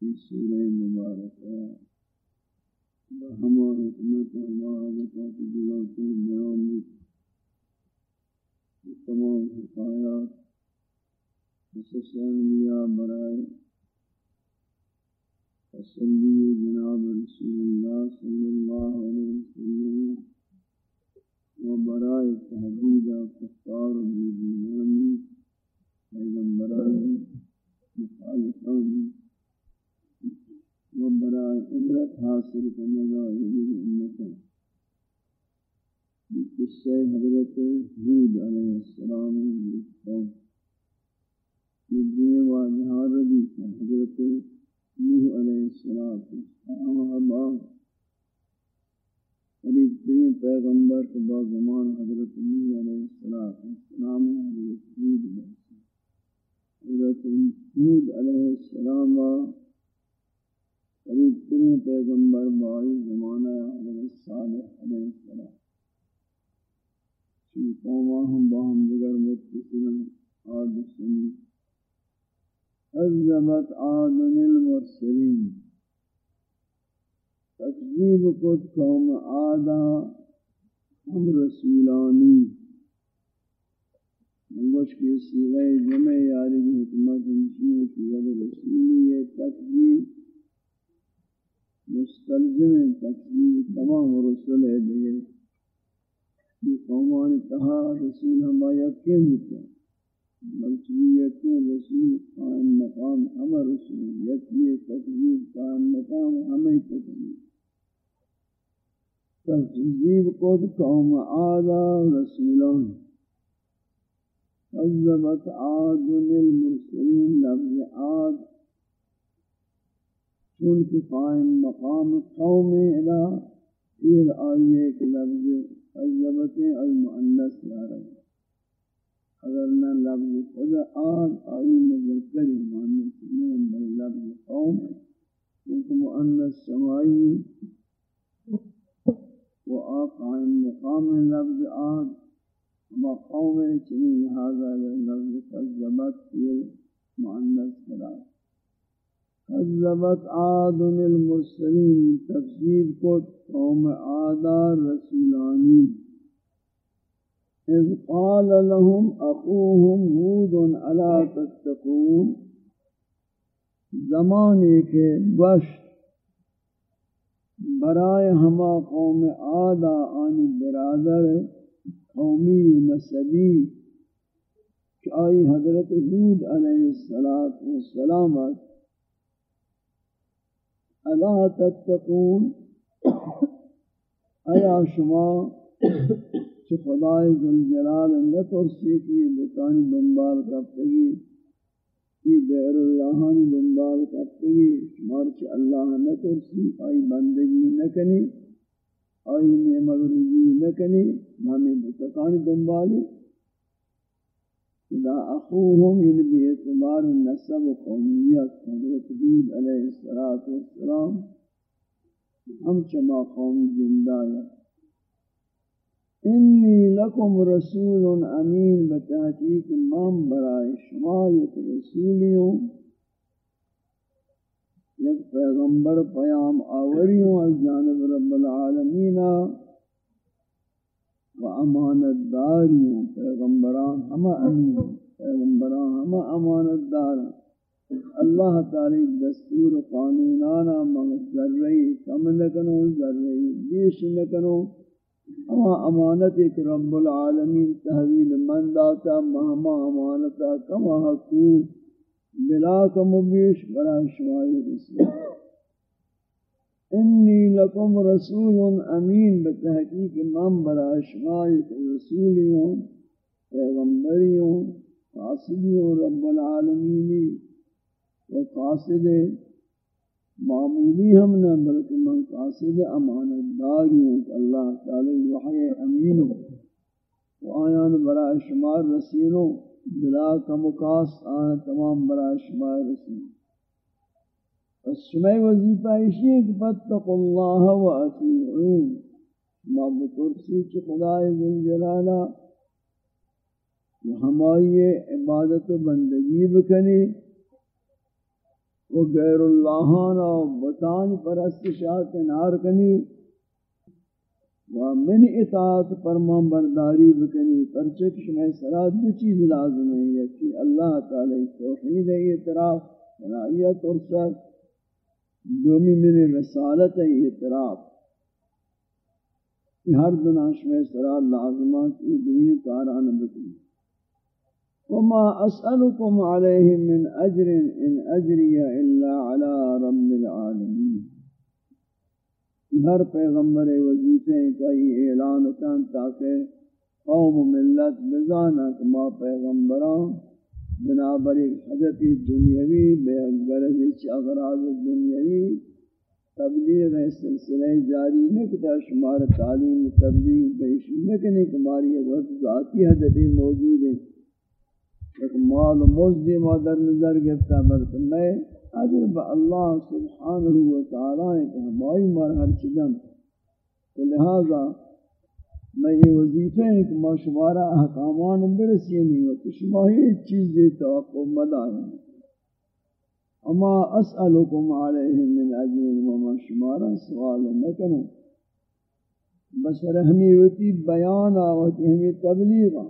في سورة مباركة بهما حكمت وما بكات جلوت البيان تمام حکایات قصص انبیاء برائے تسلی جناب رسول اللہ صلی اللہ علیہ وسلم و برائے تحدید کفار و بیدینانی پیغمبرانی مخالفانی و برائے عبرت حاصل کرنے والی امتوں قصہ حضرت حود علیہ السلام قوم یہ واجہ ربی کا حضرت نوح علیہ السلام و قریب ترین پیغمبر کے بعد زمان حضرت نوح علیہ السلام حضرت حود علیہ السلام. حضرت حود علیہ السلام قریب پیغمبر بائی زمانہ حضرت صالح علیہ السلام۔ کی قوما ہم باہم دیگر متصلن آد سنی عذبت آدن المرسلین۔ تکذیب کت قوم آدھا ہم رسولانی۔ منگوش کی سیغہ جمع یاری کی حکمت انشیئے کی ید رسولی ہے، تکذیب مستلزم تکذیب تمام رسول ہے دیگر یہ قومان کہا رسول ہم یقین ہوتا یقین رسول قائم مقام ہم رسول یقین تقریب قائم مقام ہمیں تقریب تقریب قد قوم آدھا رسولان. عذبت عاد للمرسلین لفظ عاد چونکہ قائم مقام قوم الہ پھر آئیے ایک لفظ عزبت آی مؤنث یارا اگر نہ لفظ خدا آد آئی مذکر مؤنث میں بل لفظ قوم. کیونکہ مؤنث سمائی و آقائم مقام لفظ آد اما قوم چنین لہذا لفظ عزبت یہ مؤنث قرار كذبت عاد المرسلين تفسير کو قوم عاد رسولانی۔ إذ قال لهم أخوهم هود ألا تتقون؟ زمانے کے بش برائے ہما قوم آدھا آنی برادر، قومی نسبی کہ آئی حضرت حود علیہ السلام الا تتقون ایا شما چه خدای ذوالجلال نترسی کی بتانی دنبال کرتگی کی غیر اللہانی دنبال کرتگی شمار چه اللہ نترسی آئی بندگی نکنی آئی نعمت رجی نکنی ہمیں بتکانی دنبالی. إذا أخوهم یعنی بی اعتبار نسب و قومیت حضرت حود علیہ السلام ہم چما قوم ہے انی لکم رسول امین بتحقیق مام برائے شما یک رسولیوں یک پیغمبر پیام آوریوں از جانب رب العالمین. و امانت داری داریوں پیغمبران ہما امین پیغمبران ہما امانت دار اللہ تعالی دستور قانونانا مغز ذرہی، کم نکنو، ذرہی بیش نکنو۔ ہما امانت ایک رب العالمین تحویل من داتا مہما امانتا کما حقوق بلا کم بیش برای شمائی رسول۔ انی لکم رسول امین بتحقیق من برای شمائی رسولیوں پیغمبریوں قاصدیوں رب العالمینی و قاصد معمولی ہم نہ، بلکہ من قاصد امانت داریوں اللہ تعالی وحی امینوں و آیان برای شمار رسولوں بلا کا مقاس آن تمام برای شما رسول پس وظیفہ اسی ہے کہ فتق اللہ و اطیعون. ما بطرسی چی خدای ذنجلالہ ہمائی عبادت و بندگی بکنی و غیر اللہانا و بطان پرستشات نار کنی و من اطاعت فرمان برداری بکنی پرچک شمع سرات دو چیز لازم ہے یکی اللہ تعالی توحید، اعتراف سنائیت اور سر دومی من رسالت اعتراف۔ یہ ہر دن شمع سرات لازمات کی دنیا کاران بکنی وما اسألكم عليه من اجر ان اجري الا على رب العالمين۔ ہر پیغمبر وظیفے کا یہ اعلان کن تاکہ قوم ملت بزانا کہ ما پیغمبران بنابر ایک حدث دنیاوی بے غرض اغراض دنیاوی، تبلیغ سلسلہ جاری نکتا شمار تعلیم، تبلیغ بیشی نکنے کماری ایک وقت ذاتی حدث موجود ہیں۔ ایک مال و مزدی مادر نظر گفتا بلکہ میں اجر با اللہ سبحانہ و تعالی کہ ہمائی مر ہر چیزن لہذا میں یہ وظیفہ ہے کہ ما شمارا احکامان برسی نہیں ہو تو شما ہی چیز دی توقع مدار اما اسألکم علیہ من اجر وما شمارا، سوال نکنو بس رحمی ہوتی بیان آواتی ہمیں تبلیغ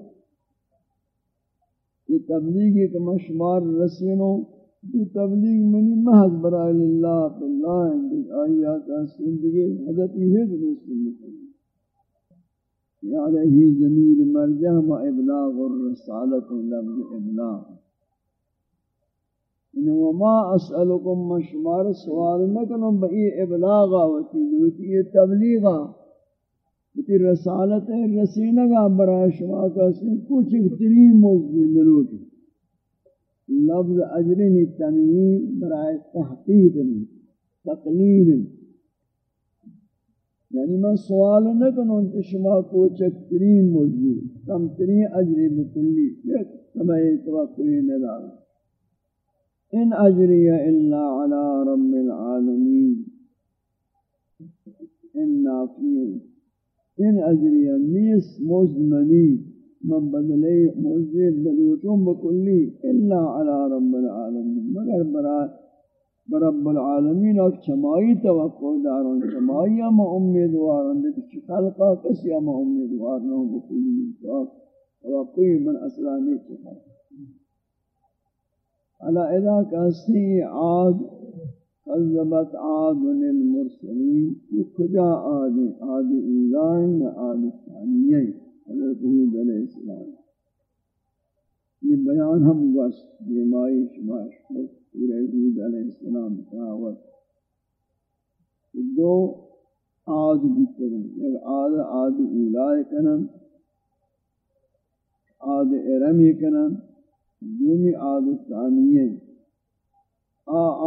یہ تبلیغی کہ ما شمار رسینوں یہ تبلیغ منی محض برای اللہ، فی اللہ اندک آئیا کا زندگی، حضرت، یہ جو سنت یا علیہ زمیر مرجع و ابلاغ الرسالت لفظ ابلاغ۔ یعنی انہو ما اسألکم من شمار سوال نکنم بئی ابلاغا وتی دوتی یہ تبلیغا وتی رسالت رسینگا برای شما کا سن کچھ ترین موضوع ملوٹی لفظ اجرنی تنوین برای تحقیق تقلیل یعنی میں سوال نہ کنوں کہ شما کو چکترین موضوع کم ترین اجری بکلی سمائے توقعی ندار ان اجری الا علی رب العالمین. ان نافین ان اجری نیس مزمنی. من بدلے موزید دلوتوں بکلی الا علی رب العالمین. مگر برای برب العالمین اور چمائی توقع دارون چمائی اما امیدوارون دیکھ خلقا کسی اما امیدوار نہ بکلی توقعی من اصلانی چکا علا اذا کسی عاد قذبت عاد المرسلین یہ کجا آدھی آدھی اوزائن آدھی ثانیین حضرت حود علیہ السلام. یہ بیان ہم بس یہ مائی شماش پورے حود علیہ السلام تعاوت دو آد بکرن ایک آد آد اولائے کنن، آد ارمی کنن، دومی آد ثانیہ۔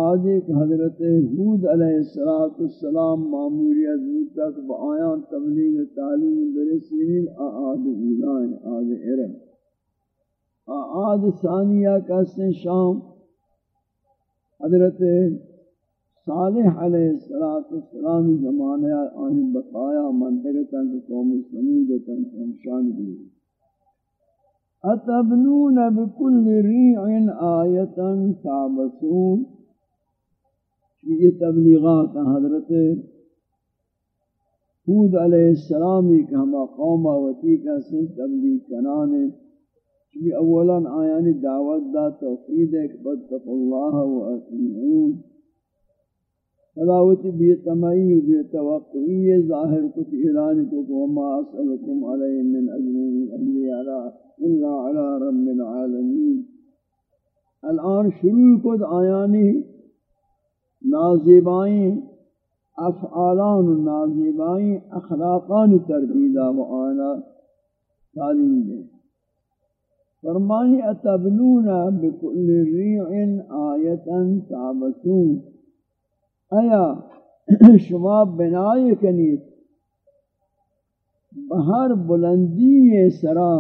آدھے کہ حضرت حود علیہ السلام معمولیت بود تک با آیان تبلیغ تعلیم برسین آدھ اولائن آدھ ارم۔ آ آد ثانیہ کا سن شام۔ حضرت صالح علیہ السلام زمانہ آنی بقایا منطقتا کہ قوم سمودتا شان دی اتبنون بكل ريع آیتا تعبسون یہ تبلیغات حضرت حود علیہ السلامی کہ ہما قوم وتی کا سن تبلیغ کنانے۔ چونکہ اولا آیان دعوت دا توحید ایک بدتق اللہ و اطیعون صلاوتی بیتمعی و بیتوقعی ظاہر کت اعلان کو وما اسألکم علیہ من اجرین اہلی إلا علی رب العالمین الآن شروع کت آیانی نازیبائیں افعالان نازیبائیں اخلاقان تردیدہ و آنا تعلیم دیں۔ فرمانی اتبنون بکل ریع آیتا تعبسون ایا شما بنائی کنید؟ بہر بلندی سرا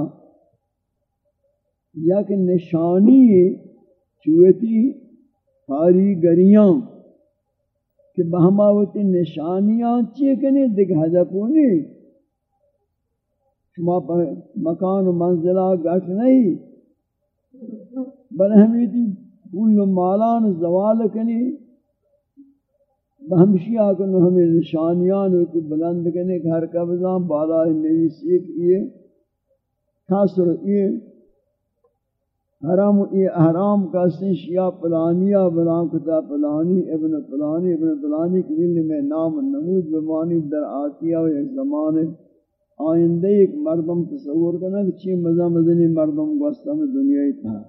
یک نشانی چوتی کاریگریاں کہ بہماوتی نشانیاں چیئے کنی دیکھ حضپونی شما مکان و منزلہ گھٹ نہیں۔ بل ہمیں تھی پول مالان زوال کنی۔ بہمشی آکنو ہمیں نشانیان ہوتی بلند کنی گھر قبضان بالا نویسی کیے خاصر یہ حرام یہ احرام کا سنش شیعہ پلانیہ بلان کتا پلانی ابن پلانی ابن پلانی کی میں نام نمود بمانی در آتیہ و ایک زمانے۔ آئندہ ایک مردم تصور کرنا کہ چی مزہ مزنی مردم گوستا میں دنیا تھا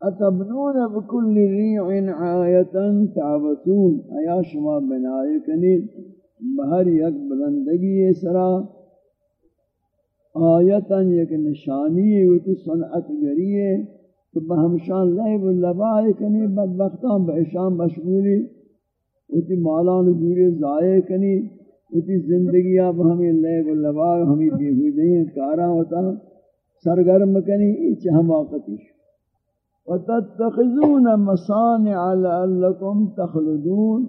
اتبنون بکل ریع آیتا تعبتون۔ آیا شما بنائے کنید بہر یک بلندگی سرا؟ آیتا یک نشانی ہوتی صنعت گریے کہ بہمشان لہب اللبائے کنی، بدبختان بہشان مشغولی۔ ہوتی مالان دوری ضائع کنی اسی زندگی اب ہمیں لے گو لبار ہمیں بھی ہوئی نہیں کارا ہوتا سرگرم کنی ایچ حماقتش وتتخذون مصانع لعلكم تخلدون۔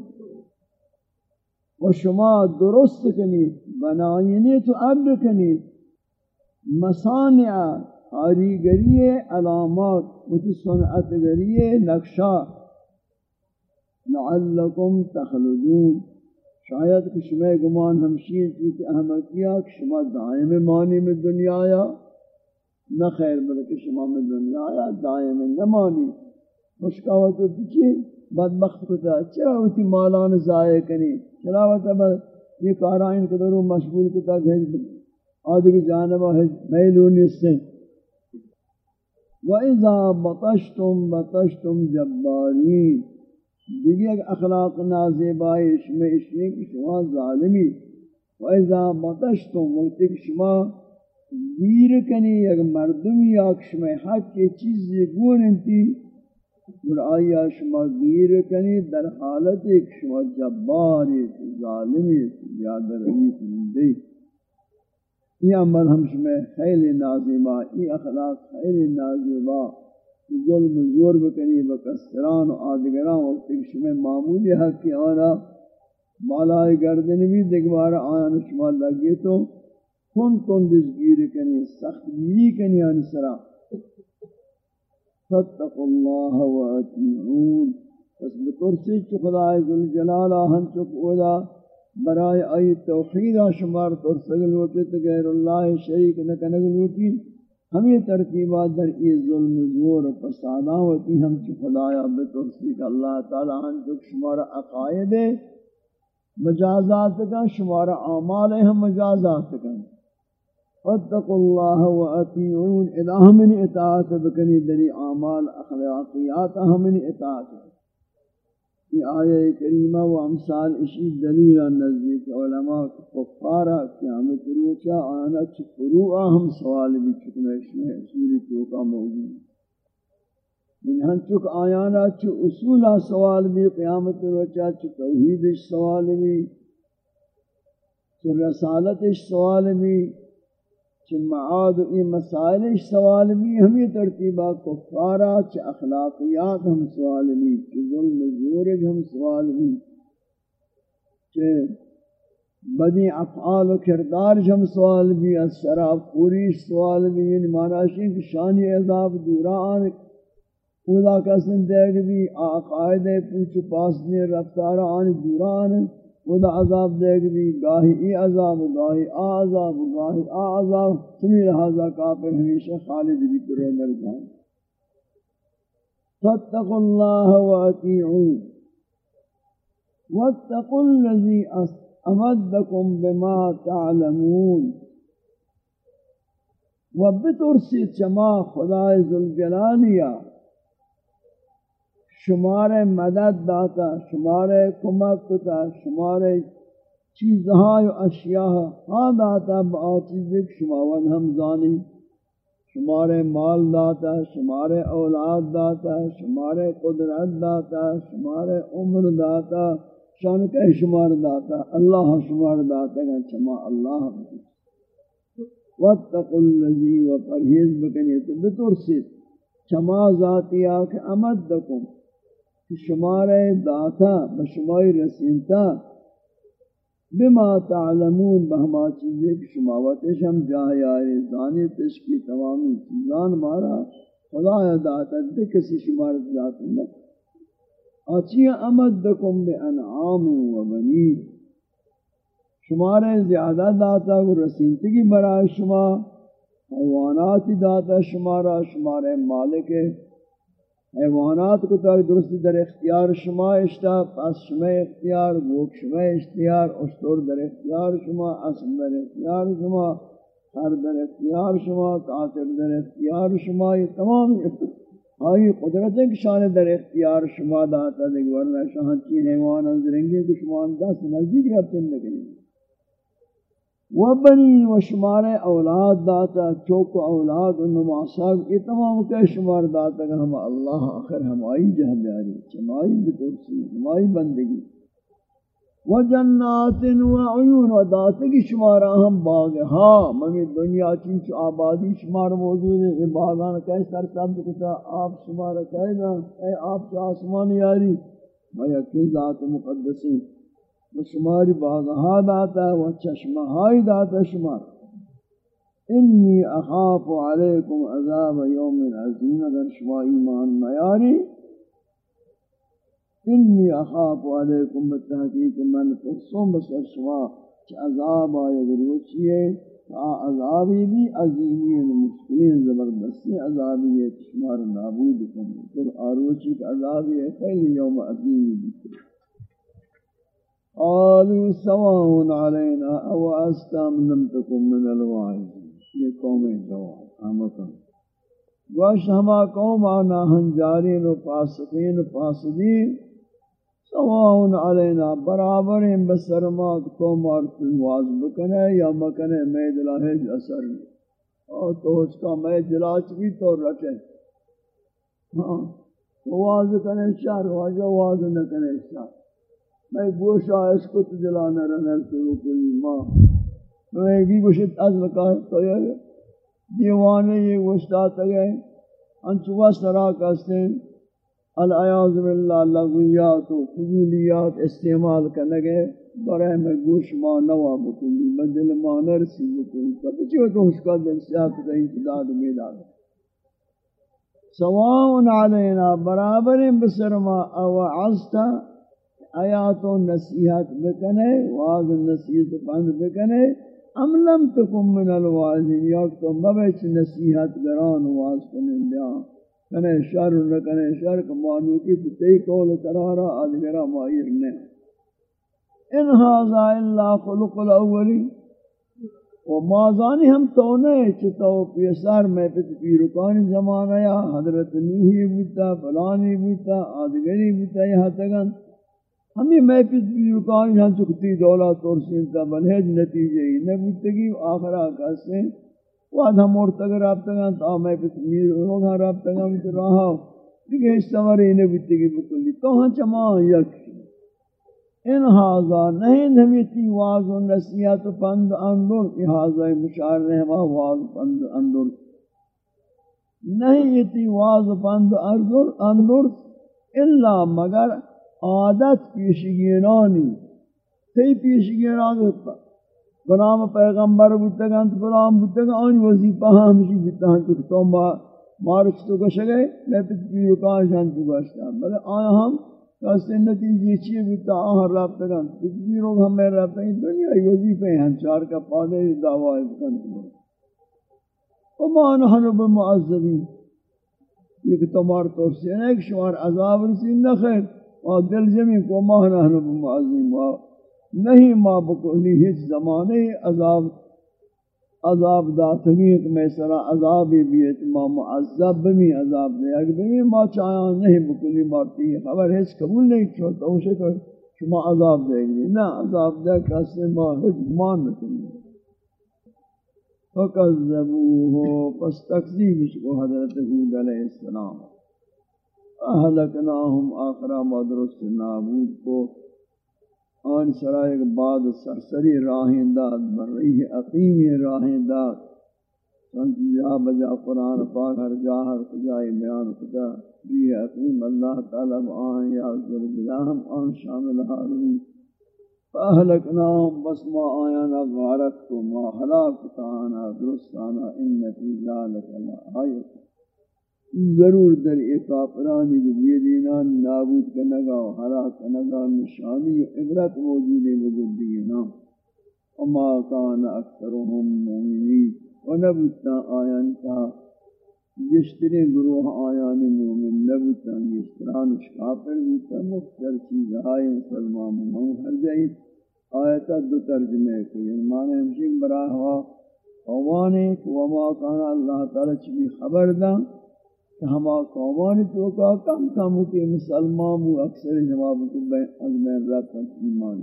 و شما درست کنی بنائنی تو اب کنی مصانع کاریگری علامات متی صنعت نقشہ۔ لعلكم تخلدون۔ شاید کہ شما گمان ہمشین چیز احمد کیا کہ شما دائم مانی میں دنیا آیا، نہ خیر بلکہ شما میں دنیا آیا، دائم نہ مانی مشکاوت تچی بدبخت کتا چرا ہوتی مالان ضائع کنی؟ چرا ہوتا بس یہ کارائن قدروں مشغول کتا گھنج آدھگی جانبہ ہے میلونی اس سے وَإِذَا بَطَشْتُمْ بَطَشْتُمْ جَبَّارِينَ دیگر اخلاق نازیبائی اشم اشنی کہ شما ظالمی. و اذا متشتم وقتی کہ شما دیر کنی یک مردمی یا شما حق کی چیزی گون انتی اور آیا شما دیر کنی، در حالت ایک شما جباری، ظالمی، یاد رہی سنندی یہ عمل ہم شما خیل نازیبا یہ اخلاق خیل نازیبا ظلم زور بکنی بکسران و آدگران وقت شما معمولی حق کی آنا بالای گردن بھی دگوارا آیا شما لگے تو کن کن دزگیر کنی، سخت گیری کنی آنی سرا۔ فتق اللہ و اتنعون پس بکرسی چو خدای ذوالجلالہ ہم چک اولا برای آئی توحیدہ شمار ترسگل ہوتے تو اللہ شریک نکنگل ہوتی ہمیں ترتیبات در ای ظلم زور و فسادہ ہوتی ہم کی خدایا بترسی کہ اللہ تعالی ہم جو شمارا عقائد مجازات کا، شمارا اعمال ہم مجازات کا۔ فاتقوا اللہ و اطیعون الہ من اطاعت بکنی دری اعمال، اخلاقیات ہم من اطاعت۔ یہ آیہ کریمہ و امثال اشی دلیل نزدیک علماء کفارہ قیامت روچا آنا چھ فروعہ ہم سوال بھی چکنے اس میں اصولی توقع موجود من یعنی ہن چک آیانا چھ اصولہ سوال بھی، قیامت روچا چھ توحید سوال بھی چھ رسالت سوال بھی چھ معاد ای مسائل سوال بھی ہمیں ترتیبہ کفارا چھ اخلاقیات ہم سوال بھی چھ ظلم زورج ہم سوال بھی چھ بدی افعال و کردار ہم سوال بھی، از شراب پوری سوال بھی یعنی مانا کہ شانی عذاب دوران اولا کسن دیکھ بھی، آقائد پوچھ پاسنے رفتار آن دوران خدا عذاب دے گی گاہی ای عذاب گاہی آ عذاب گاہی آ عذاب. سمی لہذا کافر ہمیشہ خالد بھی ترے در جائیں فاتقوا اللہ واتیعون واتقوا الذي امدكم بما تعلمون۔ وبترسی چما خدای ذوالجلالیا شمار مدد داتا شمار کمک کتا شمار چیزہاں و اشیاء ہاں داتا، با چیزیں شماون ہم زانی۔ شمار مال داتا شمار اولاد داتا شمار قدرت داتا شمار عمر داتا، شان کا شمار داتا، اللہ شمار داتا گا چما اللہ واتقوا الذی و پرہیز بکنی تو بطور چما ذاتی آکھ امدکم۔ کہ شمار داتا بشمار رسینتا بما تعلمون بہما چیزیں کہ شماوتش ہم جاہی آئے زانی تشکی تمامی چیزان مارا خدا داتا دے کسی شمار ذات اللہ آچی امدکم بے انعام و بنی شمار زیادہ داتا کو رسینتگی برای شما حیوانات داتا شمارا شمار مالک ہے حیوانات کو تاک درست در اختیار شما اشتا، پس شما اختیار گوک شما اشتیار، اشتور در اختیار شما، اسم در اختیار شما ہر در اختیار شما قاتل در اختیار شما، یہ تمام آئی قدرتیں کہ شان در اختیار شما داتا دیکھ، ورنہ شاہن چین حیوان انزرنگی کہ شما انداز نزدیک رہتے ہیں و بنی و شمار اولاد داتا چوک اولاد و نماساق یہ تمام کے شمار داتا کہ ہم اللہ آخر ہمائی جہ بیاری بکرسی ہمائی بندگی۔ و جنات و عیون و داتا کی شمارا ہم باغ ہاں ممی دنیا چنچ آبادی شمار موجود ہے، یہ باغان کہے سر سبز کتا آپ شمار کہے نا، اے آپ چا آسمان یاری، میں یقین ذات مقدسی۔ شماری باغہا داتا و چشمہائی داتا شمار. انی اخاف علیکم عذاب یوم عظیم اگر شما ایمان میاری انی اخاف علیکم بتحقیق من ترسوں بسر شما چھ عذاب آئے گروچی ہے عذابی بھی عظیمی و مشکلین زبردستی عذابی ہے شمار نابود کرنے پھر آروچی کا عذابی ہے خیلی یوم عظیمی بھی قالوا سواء علينا او استم لم تكن من الواعظين یہ قوم جواب امکان گوش ہما قوم آنا ہنجارین و پاسقین و پاسدین. سواء علینا برابر ہیں بسرمات قوم اور واز بکنے یا مکنے میں دلاہج اثر. اور تو اس کا میں دلاچ بھی تو رکھے. ہاں واز کنے شہر واجہ واز نہ کنے شہر. میں گوشا اس کو تجلانا رہنا شروع کوئی ماں۔ میں بھی گوشت از لکار تو یہ دیوانے یہ گوشتا تگئے انچوا سرا کستے العیاض باللہ، لغویات و فضولیات استعمال کرنگے برای میں گوش ماں نوا بکلی بدل ماں نرسی بکلی تب چیو تو اس کا دل سیاق تا انتداد میداد سواء علینا، برابر بسرما او عزتا آیات و نصیحت بکنے واض نصیحت بند بکنے، ام لم تکم من الواضین یا تو مبچ نصیحت گران واض کنن دیا کنے شر نکنے شر کمانو کی تی کول کرارا آدگرہ مائر نے۔ ان هذا الا خلق الاولی و مازانی ہم تو نہیں چتو پیسار میں پت پیرکانی زمانہ یا حضرت نوحی بوتا، فلانی بوتا، آدگری بوتا، یہاں تگن۔ ہمیں میں پس بیوکان یہاں چکتی دولت اور سینتا بنہج نتیجے ہی نبوتگی آخرہ کہتے ہیں وعد ہم مرتگر رابطگاں تا میں پس میر روگاں رابطگاں میں رہا دیکھیں اس سواری نبوتگی بکلی تو ہاں چمان یک ان حاضا نہیں نمیتی واض و نصیحت پند اندر یہ حاضر مشاعر رہما واض پند اندر نہیں یتی واض پند اندر اندر الا مگر عادت پیشگینانی تی پیشگینانی ہوتا غلام پیغمبر بودتگان تو غلام بودتگان آنی وظیفہ ہمشی بودتا، ہم تو مارچ تو کشے گئے لیپت پیرو کانشان تو گشتا، بلے آیا ہم کسی نتیجی چیئے بیتا آہر رابطہ کن کسی لوگ ہمیں رابطہ ہیں دنیا وظیفے ہیں چار کا پادے دعوی کن وما نحن بمعذبین، یہ کہ تمہار توفسین ہے کہ شمار عذاب رسین نہ خیر۔ اور دل جمعی کو ما نحن بمعذبین نہیں ما بکلی ہیچ زمانے عذاب عذاب داتنی کہ میں سرا عذاب بیت، ما معذب بمی عذاب دے، اگر بمی ما چاہاں نہیں بکلی مارتی ہے خبر ہے قبول نہیں چھوڑتا ہوں شکر شما عذاب دے گی نا عذاب دے کسی ما حج مان نکنی فکذبوہو پس تکذیبش کو حضرت حود علیہ السلام۔ اہلکناہم آخرہ مدرس نابود کو۔ آن سرائے کے بعد سرسری راہیں داد بر رہی عقیم راہیں داد۔ سنت جا بجا قرآن پاک، ہر جا ہر خجائی بیان خدا۔ بھی عقیم اللہ تعالی آن یا ذر جلاہم آن شامل حالوی فأهلكناهم بس ما آيانا غارت کو، ما هلاكتانا درستانا إن في ذلك لآية ضرور در ایک کافرانی کی بیدینان نابود کنگا و حلا کنگا، نشانی و عبرت موجود وجود دینا وما کان اکثرهم مومنین۔ و نبوتا آیان کا جشتری گروہ آیان مومن نبوتا جشترانش کافر بوتا۔ مختر چیز آئے سلمان مومن ہر جائید آیتا دو ترجمے کو یہ معنی ہمشک براہ ہوا قوانے وما کان اللہ تعالی چبی خبر دا۔ کہ ہما قومان تو کا کم کم کے مسلمان و اکثر جواب کو از میں رکھتا ایمان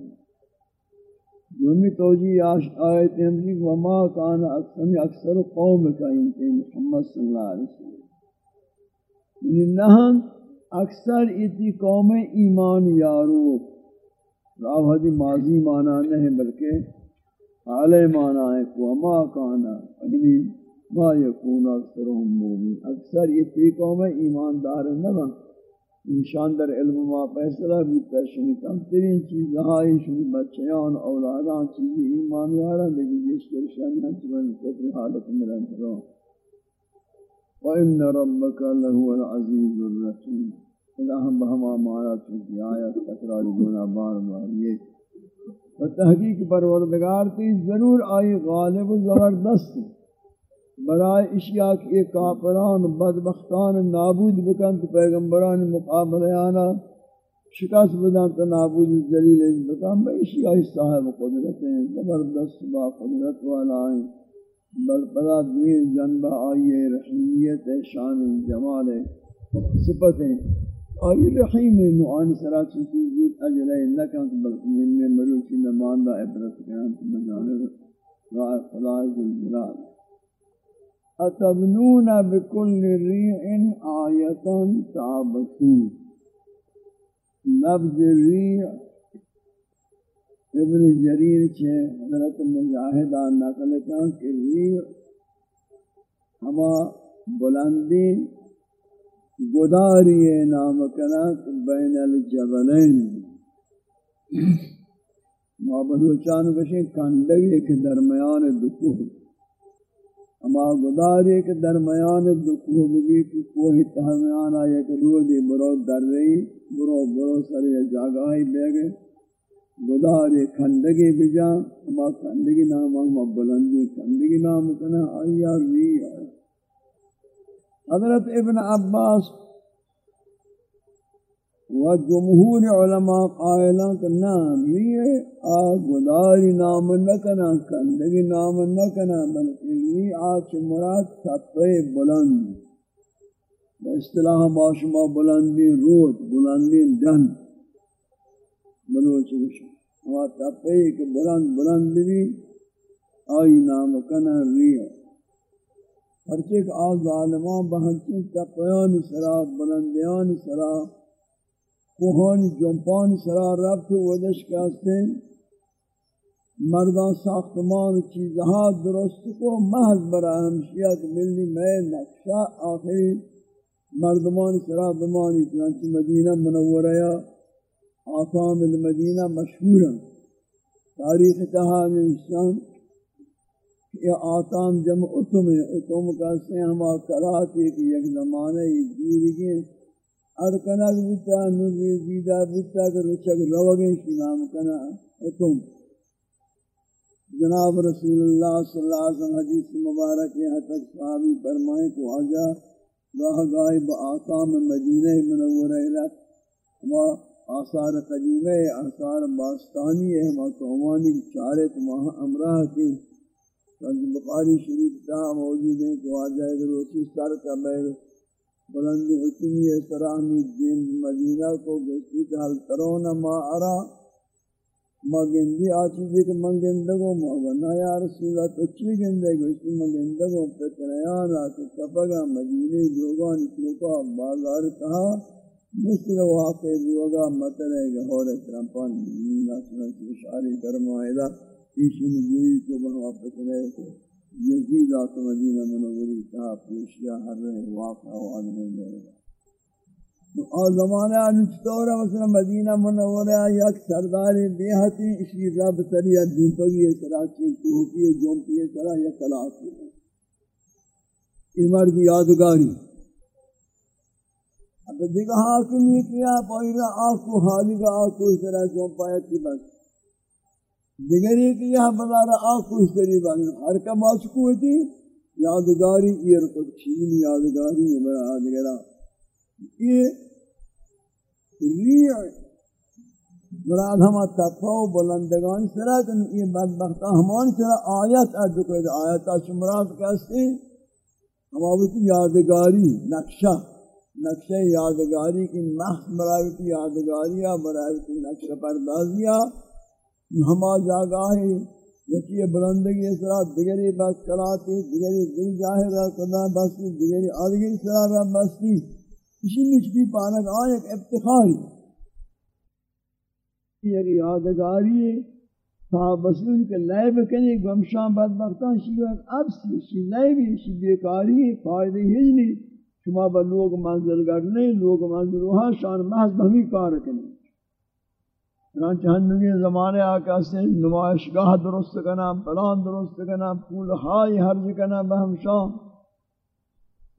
دومی توجی آش آیت ہمزی وما کان اکثر اکثر قوم کا انتے محمد صلی اللہ علیہ وسلم۔ یعنی انہاں اکثر ایتی قوم ایمان یارو، راوہدی ماضی مانا نہیں بلکہ علیہ مانا ہے وما کانا یعنی ما یکون اکثرهم مومن. اکثر یہ تی قوم ایماندار نہ۔ بن در علم ما فیصلہ بیتا شنی کم ترین چیز ہائی شنی بچیان، اولادان چیز ایمان یارا لیکن جس در شانی ہم سبن کفر حالت ملن رو وَإِنَّ رَبَّكَ لَهُوَ الْعَزِيزُ الرَّحِيمُ الہم بہما مانا چونکہ آیت تکرار گنا بار بار۔ یہ و تحقیق پروردگار تی ضرور آئی غالب و زبردست۔ برائے اشیاء کے کافران بدبختان نابود بکن تو پیغمبران مقابلے آنا شکست بدن تو نابود ذلیل بکن بے اشیاء صاحب قدرت ہیں، زبردست با قدرت والا ہیں۔ بل پدا دوین جنبہ آئیے رحیمیت شان جمال صفتیں آئی رحیم نوعان سرات چیزی جود اجلے لکن بل من میں مروچی نماندہ عبرت کرن تو بجانب رائے خدا ذلجلال اتبنون بكل ريع آية تعبثون لفظ ريع ابن جریر چھے، حضرت مجاہدہ نقل کان کہ ریع ہما بلندی گداری نام کنک بین الجبلین. ما بلوچان کشیں کندگی کے درمیان دکوہ اما گداری کے درمیان دکھو بھی کی کوئی تہمیان آئے کہ رو دی برو در رہی، برو برو سر یہ جاگہ جاگائی بے گئے۔ گداری کھندگی بجا، اما کھندگی نام اما بلندی، کھندگی نام کنا یا ری آئی حضرت ابن عباس و جمہور علماء قائلہ کہ نام یہ آگ گداری نام نکنا، کندگی نام نکنا، بلکہ یہ آچ مراد تپے بلند اصطلاح معاشمہ بلندی روت بلندی دن۔ بلوچ کشا وہ تپے کہ بلند بلند بھی آئی نام کنا ریہ ہرچے کہ آز ظالمان بہنچیں تپیان سرا بلندیان سرا۔ کوہانی جنپان سرا ربط ودش کہتے ہیں۔ مردان ساختمان چیزہا درست کو محض برا ہمشیت ملی میں نقشہ آخری۔ مردمان سرا دمانی چنانچہ مدینہ منورہ یا آقام المدینہ مشہورا تاریخ تہا میں انسان یہ آتام جمع اتم ہے اتم کہتے ہیں ہما کلات ایک یک زمانہ یہ زمانے دیرگی ارکنک بتا نوری زیدہ بتا کہ رچک روگیں کی نام کنا اتم جناب رسول اللہ صلی اللہ علیہ وسلم حدیث مبارک یہاں تک صحابی فرمائیں کو آجا راہ گائے با آقام مدینہ منورہ رفت ہما آثار قدیمہ آثار باستانی ہے ہما قومانی چارت وہاں امراہ کی بخاری شریف تا موجود ہیں کو آجا اگر روچی سر کا بیر بلندی حکمی سرامی دین مدینہ کو گشتی کہ حل ترون ما ارا۔ ما مگندی آچیزی کہ منگندگو مغنا یا رسول اللہ، تو چی گندے گو اسی مگندگو پتنیان آتی کپگا مدینی لوگان چوکا بازار کہا مثل واقع لوگا مطرے گہور ترمپان نینا سنچ اشاری کرمائدہ ایشی نجوئی کو بنوا پتنے۔ یزید آت مدینہ منوری کہا پیشیا ہر رہے واقع و آدمی لے گا اور زمانہ انچتورہ مثلا مدینہ منورہ یک سردار بیہتی اسی رب سریع دنپگی سراچی کوہکی جومپی سرا یا کلاسی یہ مرد یادگاری۔ اب دیکھا حاکم یہ کیا پائرہ آکو حالی کا آکو اس طرح جومپایا کی بس۔ دیگر دیگری کیا بزارہ آکو اس طرح بس ہر کا باسکو ہوتی یادگاری یہ رکھو چین یادگاری ہے میرا آدگرہ یہ ریع مراد ہما تقوی و بلندگان سرا کن یہ بدبختہ ہمان سرا آیت ارد کوئی آیتا مراد کہستے ہما ہوتی یادگاری، نقشہ۔ نقشہ یادگاری کی محض برای کی یادگاریہ برای کی نقشہ پردازیہ ہما جاگاہ یکی بلندگی اسرا دیگری بس کلاتی دیگری دل ظاہر کنا بستی دیگری آدگری سرا بستی۔ اسی نسبی پانک آئے ایک افتخاری۔ یہ یادگاری ہے صاحب رسول کے لیے بکنے گمشان بدبختان شیئے ایک عبسی شی لیے بھی شی بیکاری ہے فائدہ ہی نہیں شما با لوگ منزل کرنے لوگ منزل وہاں شان محض بہمی کار کرنے چنانچہ ہنگی زمانے آقا سے نمائشگاہ درست کنا، پلان درست کنا، پول ہائی حرج کنا بہم شان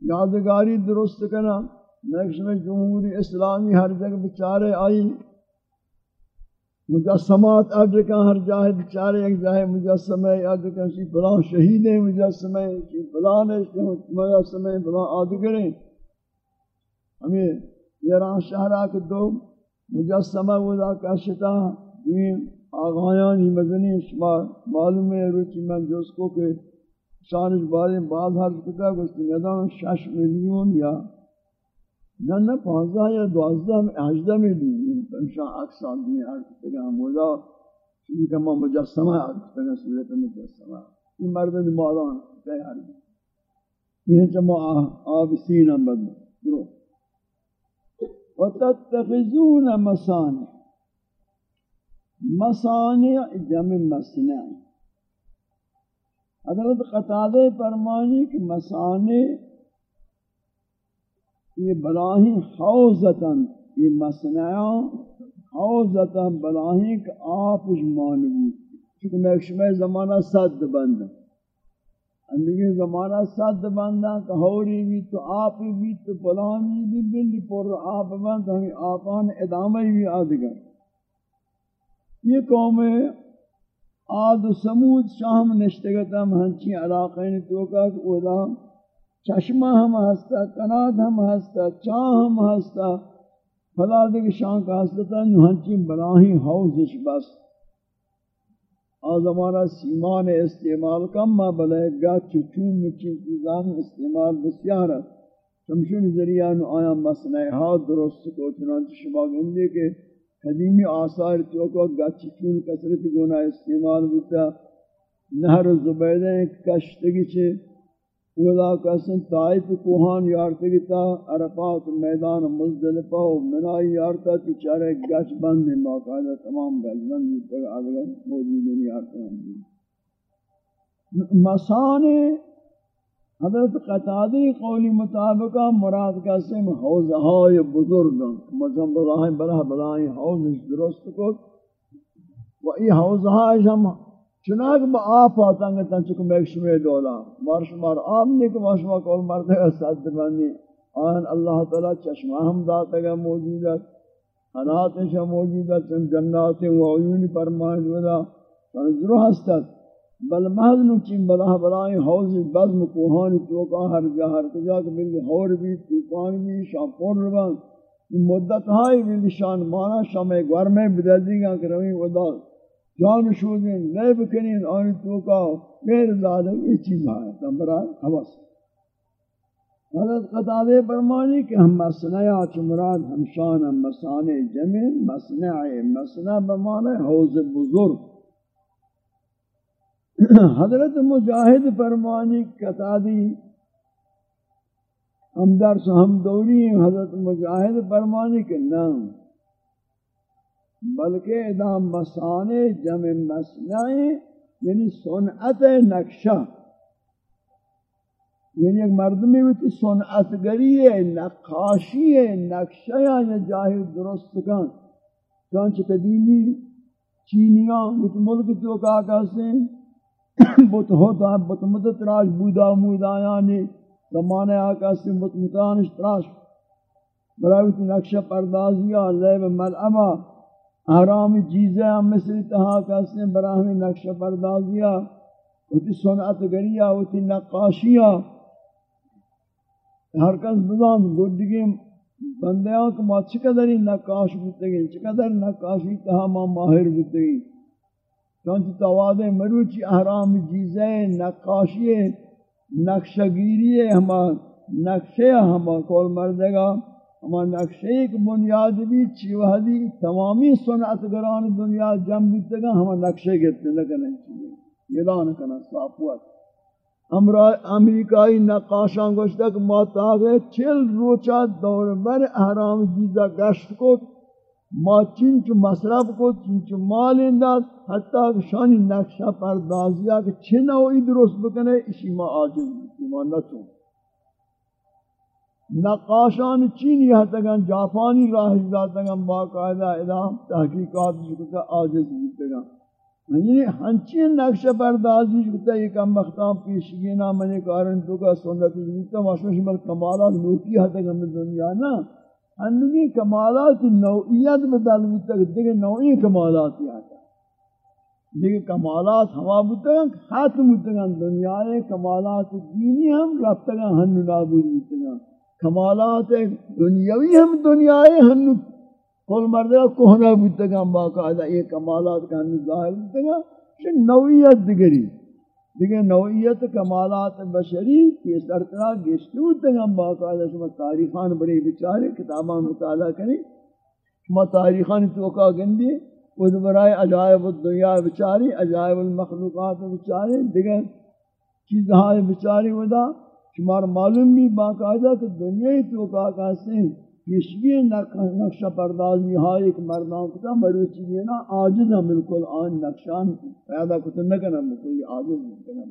یادگاری درست کنا۔ نیکش میں جمہوری اسلامی ہر جگہ بچارے آئی۔ مجسمات ادرکا ہر جاہے بچارے ایک جاہے مجسمہ ادرکا شی فلان شہید ہیں مجسمہ شی فلان مجسمہ فلان آدگریں ہمیں ایران شہرہ کے دو۔ مجسمہ ودا کشتا این آغایانی مدنی شما معلوم ہے روچی من جس کو کہ شانش بارے بعض حرف کتا گوشتی ندان شش ملیون یا نہ نہ پانزہ یا دوازده هجده میلیون. انشان اکسان دنی حرف کتا ہم ودا چیزی کہ ما مجسمہ حرف کتا صورت مجسمہ این مردم مالان تیار یہ چما آب سینم بدن درست. وتتخذون مصانع. مصانع جمع مصنع. حضرت قطادہ فرمانی کہ مصانع یہ بلاہی حوزتاً یہ مسنعاں حوزتاً بلاہی کہ آپ مانوی، چونکہ میں شمع زمانہ صد بند اندگی زمانہ صد بندہ کہ ہوری بھی تو آپ بھی تو بلانی بھی بلی پر آپ بند ہمیں آپان ادامہ بھی آدگر یہ قوم آد و سمود شام نشتگتا ہنچی علاقین توکا کہ اولا چشمہ ہم ہستا کناد ہم ہستا چاہ ہم ہستا فلا دیکھ شان کا ہستا ہنچی بلاہی حوزش بس۔ آزمانہ ہمارا سیمان استعمال کم ما بلے گا چچون مچی چیزان استعمال بسیار ہے چمشن ذریعہ نو آیا مسئلہ درست کو چنانچہ شما گندے کے قدیمی آثار توکو گا چچون کسرت گونا استعمال بتا. نہر زبیدہ کشتگی چھے ولا کسن طائف کوہان یارتے گتا عرفات میدان مزدلفہ و منائی یارتا تی چارے گچ بند ہیں باقاعدہ تمام گچ بند ہیں تک آدھگر موجود ہیں یارتا ہیں۔ مسانے حضرت قطادی قولی مطابقہ مراد کا سم حوزہائی بزرگ مزم بلاہیں بلہ بلاہیں حوز درست کو و ای حوزہائی ہم چنانک با آپ آتا گا تنچک میکشمی دولا۔ مارش مار آم نیک ماشما کول مرده گا صد بندی آن اللہ تعالی چشمہ ہم داتا گا موجودت حناتش موجودت چن جنات و عیون فرمائد ودا فنزرو ہستت بل محض نچین بلا بلائیں حوضی بزم کوہانی توکا، ہر جا ہر کجا کہ ملی حور بھی، توکان بھی شاپور ربان مدت ہائی بھی شان مانا، شام گور میں بدل دی گا کہ روی ودا۔ جان شودین لے بکنین آنی توکا غیر ذالک یہ چیز آیا تھا برای حوث حضرت قطعہ برمانی کہ ہم مسنعی چمراد ہمشان ہم مسانے جمع مسنعی مسنع بمانے حوض بزرگ حضرت مجاہد فرمانی قطعی ہم درس ہم دوری حضرت مجاہد فرمانی کہ نام بلکہ ادا مسانے جمع مسنعی یعنی صنعت نقشہ۔ یعنی ایک مردمی ہوتی صنعت گری ہے، نقاشی ہے، نقشہ یا یعنی جاہی درست کن۔ چانچہ قدیمی چینیاں بت ملک تو کہا کہتے ہیں بت ہوتا ہے بت مدت راج بودا مودا یعنی زمانے آقا سے بت متانش تراش۔ برای نقشہ پردازیہ لیب ملعمہ۔ آرام چیزیں ہم مثل تہا کسنے براہمی نقش پردازیا؟ ہوتی سنعت گریا ہوتی نقاشیا ہر کس بزان گردگی بندیاں کو ما چقدر ہی نقاش بودتے گئے چقدر نقاشی تہا ما ماہر بودتے گئے چونچہ تواد مروچی احرام چیزیں، نقاشی، نقشگیری ہما، نقشے ہما کول مردگا۔ اما نقشے ایک بنیاد بھی چیوہدی تمامی صنعتگران دنیا جم بیتے گا ہما نقشے گئتے لگنے چیئے اعلان کنا صافوت امریکائی نقاشان گوشتا کہ ما تاگے چل روچا دور بر احرام جیزا گشت کو ما چنچ مصرف کو چنچ مال انداز. حتی کہ شانی نقشہ پردازیا کہ چھنوئی درست بکنے اسی ما آجز بیتی ما نتوں نقاشان چینی ہتگن، جاپانی راہ ذاتگن، باقاعدہ ادام، تحقیقات جکتا آجز بیتگن یعنی ہنچین نقش پردازی جکتا یہ کم مختام پیشگینا منی کارن تو کا سنت جکتا ماشمش مل کمالات نوکی ہتگن دنیا نا۔ ہندگی کمالات نوعیت بدل بیتا دیکھ نوعی کمالات آتا دیکھ کمالات ہوا بودتگن ختم بودتگن دنیا کمالات دینی ہم رفتگن ہن نابود بودتگن کمالات دنیاوی ہم دنیای ہم کل مردہ کوہنا بیتگا باقاعدہ یہ کمالات کا ہم ظاہر بیتگا کہ نوعیت دگری دیگر نوعیت کمالات بشری یہ سرطرہ گشتو بیتگا باقاعدہ شما تاریخان بڑے بچارے کتابان مطالعہ کریں شما تاریخان توقع گندی وہ برائے عجائب الدنیا بچاری عجائب المخلوقات بچارے دیگر چیزہاں بچاری ودا شمار معلوم بھی باقاعدہ کہ دنیا ہی تو کا کہتے ہیں پیشگی نقشہ پردازی ہاں ایک مردان کتا مروچی دینا آجز ہم بالکل آن نقشان پیدا کتا نکنا بکل آجز نکنا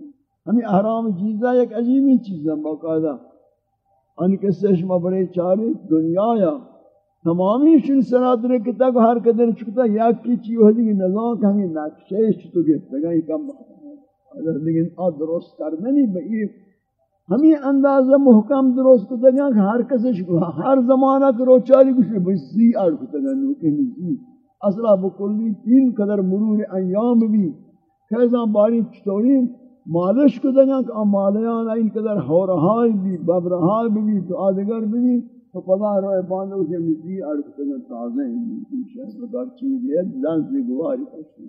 ہمیں احرام جیزہ ایک عجیبی چیز ہے باقاعدہ ان کے سے شما بڑے چاری دنیا یا تمامی شن سنات رہے کتا کو ہر قدر چکتا یا کی چیز ہوئی نظام کہ ہمیں نقشہ چھتو گئتا گا یہ کم بخواہ لیکن آ درست کرنے نہیں بئی ہمیں اندازہ محکم درست کو دگا کہ ہر کسش کو ہر زمانہ کرو چاری کچھ بسی آڑ کو دگا نوکے میں اصلا بکلی تین قدر مرور ایام بھی۔ کیسا باری چطوری مالش کو دگا کہ مالیان این قدر ہورہائی بھی ببرہائی بھی، تو آدگر بھی تو پدا روئے باندھو سے مزی آڑ کو دگا تازہ ہیں۔ شہر بکار چیز ہے لنزی گواری پسند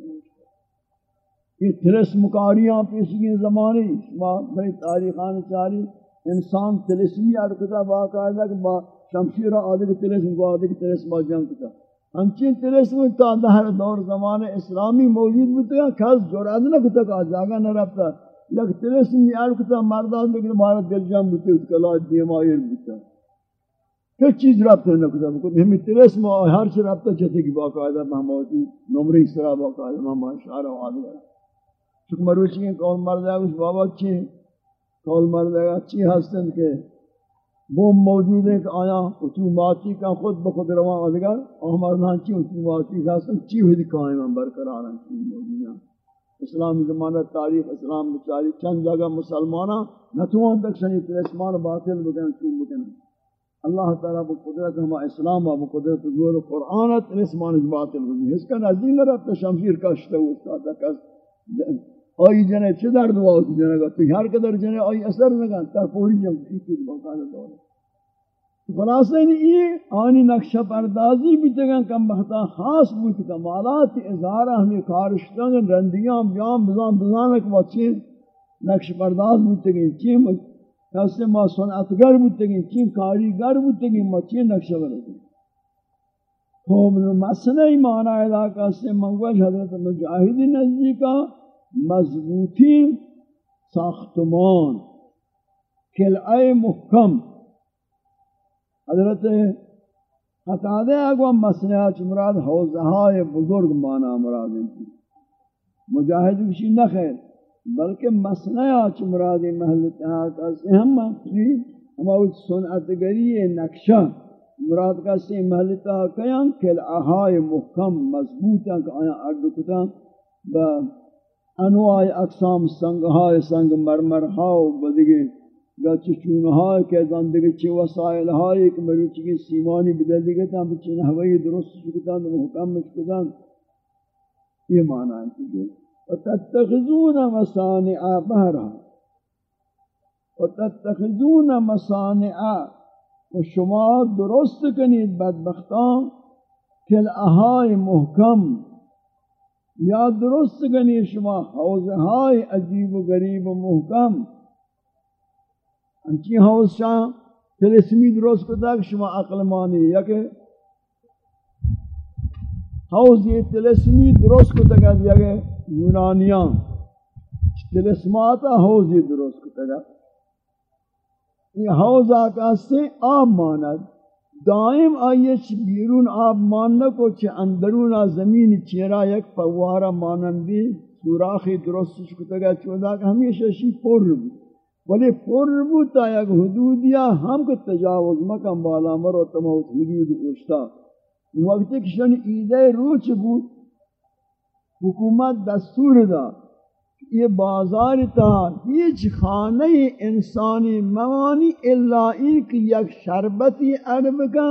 یہ تلس مکاریاں پیشگی زمانے شما بڑی تاریخان چاری انسان تلسمی ارکتا باقاعدہ کہ با شمشیر آدھے تلسم کو آدھے تلسم با جنگ کتا ہمچین تلسم تا دہر دور زمان اسلامی موجود بودتا ہے کھاس جراد نہ کتا کہ جاگا نہ رفتا یک تلسم یار کتا مردان بکن مارا دل جام بوتے اس کلا دیمایر بوتا کچھ چیز رابطہ نہ کتا بکن ہمیں تلسم ہر سے رابطہ چاہتے کہ باقاعدہ محمودی نمری سرا باقاعدہ محمد شعر و آدھگا چکہ مروچی کے کول مرد ہے، اس بابا چی کول مرد ہے چی ہستن کے۔ بوم موجود ہے کہ آیا، اتوماتی کا خود بخود روان آدھگر۔ اور مردان چی اتوماتی کا ہستن چی ہوئی قائم برقرار ہیں، چی موجود ہیں۔ اسلام زمانہ تاریخ، اسلام بچاری، چند جگہ مسلمانہ نتوان تک شنی اسمان باطل بکن، چون بکن۔ اللہ تعالیٰ با قدرت ہما اسلام با قدرت زور قرآنت اسمان باطل بکن۔ اس کا نزدین رفت شمشیر کشتا ہو استادا کس۔ آئی جنے چه در دعا ہوتی جنے گا تو ہر قدر جنے آئی اثر نگا تر پوری جنگ کسی باقاعدہ دولت خلاصہ یہ آنی نقشہ پردازی بھی تگن کم بہتا خاص بوت کمالات اظہارہ ہمیں کارشتنگ رندیاں بیان بزان بزانک وچین نقش پرداز بوت تگن چین کسی ما صنعتگر بوت تگن چین کاریگر بوت تگن چین نقشہ بردازی؟ خوب مسئلہ معنی علاقہ سے منگوش حضرت مجاہد نزدی کا مضبوطی ساختمان کلعہ محکم. حضرت قطادہ اگو مسئلہ مراد حوزہائے بزرگ مانا مراد ہیں مجاہد کسی نہ خیر بلکہ مسئلہ مراد محل اتحاد سے ہم ہم اس سنعت گری نقشہ مراد کا سے محل اتحاد کیان کل اہائے محکم مضبوطا کہ آیا اردکتا با انواع اقسام سنگ سنگہائے سنگ مرمر ہاؤ بدگے گچ چونہا کے زندگی چھ وسائل ہائے ایک مروچ کی سیمانی بدل دیگے تا بچین ہوائی درست شکتا محکم شکتا یہ معنی ہے کہ وتتخذون مصانع بہرا وتتخذون مصانع. و شما درست کنید بدبختان کل اہائی محکم. یا درست کنید شما حوزہائی عجیب و غریب و محکم. انچی حوض شاہ، تلسمی درست کو تک شما عقل مانی، یا کہ حوض یہ تلسمی درست کو تک دیا کہ یونانیان. تلسماتا حوض یہ درست کو تک یہ حوض آکا سے آب ماند. دائم آئیے چھ بیرون آب ماننا کو چھ اندرون زمین چیرا یک پوارا مانندی سوراخی درست کو تک چودا کہ ہمیشہ شی پر بھی ولی پر بوتا یک حدودیا ہم کو تجاوز مکم بالا مرو تموت حدود کشتا وقت کشن ایدے روچ بود، حکومت دستور دا۔ یہ بازار تا ہیچ خانہ انسانی موانی اللہ ایک یک شربتی عرب کا،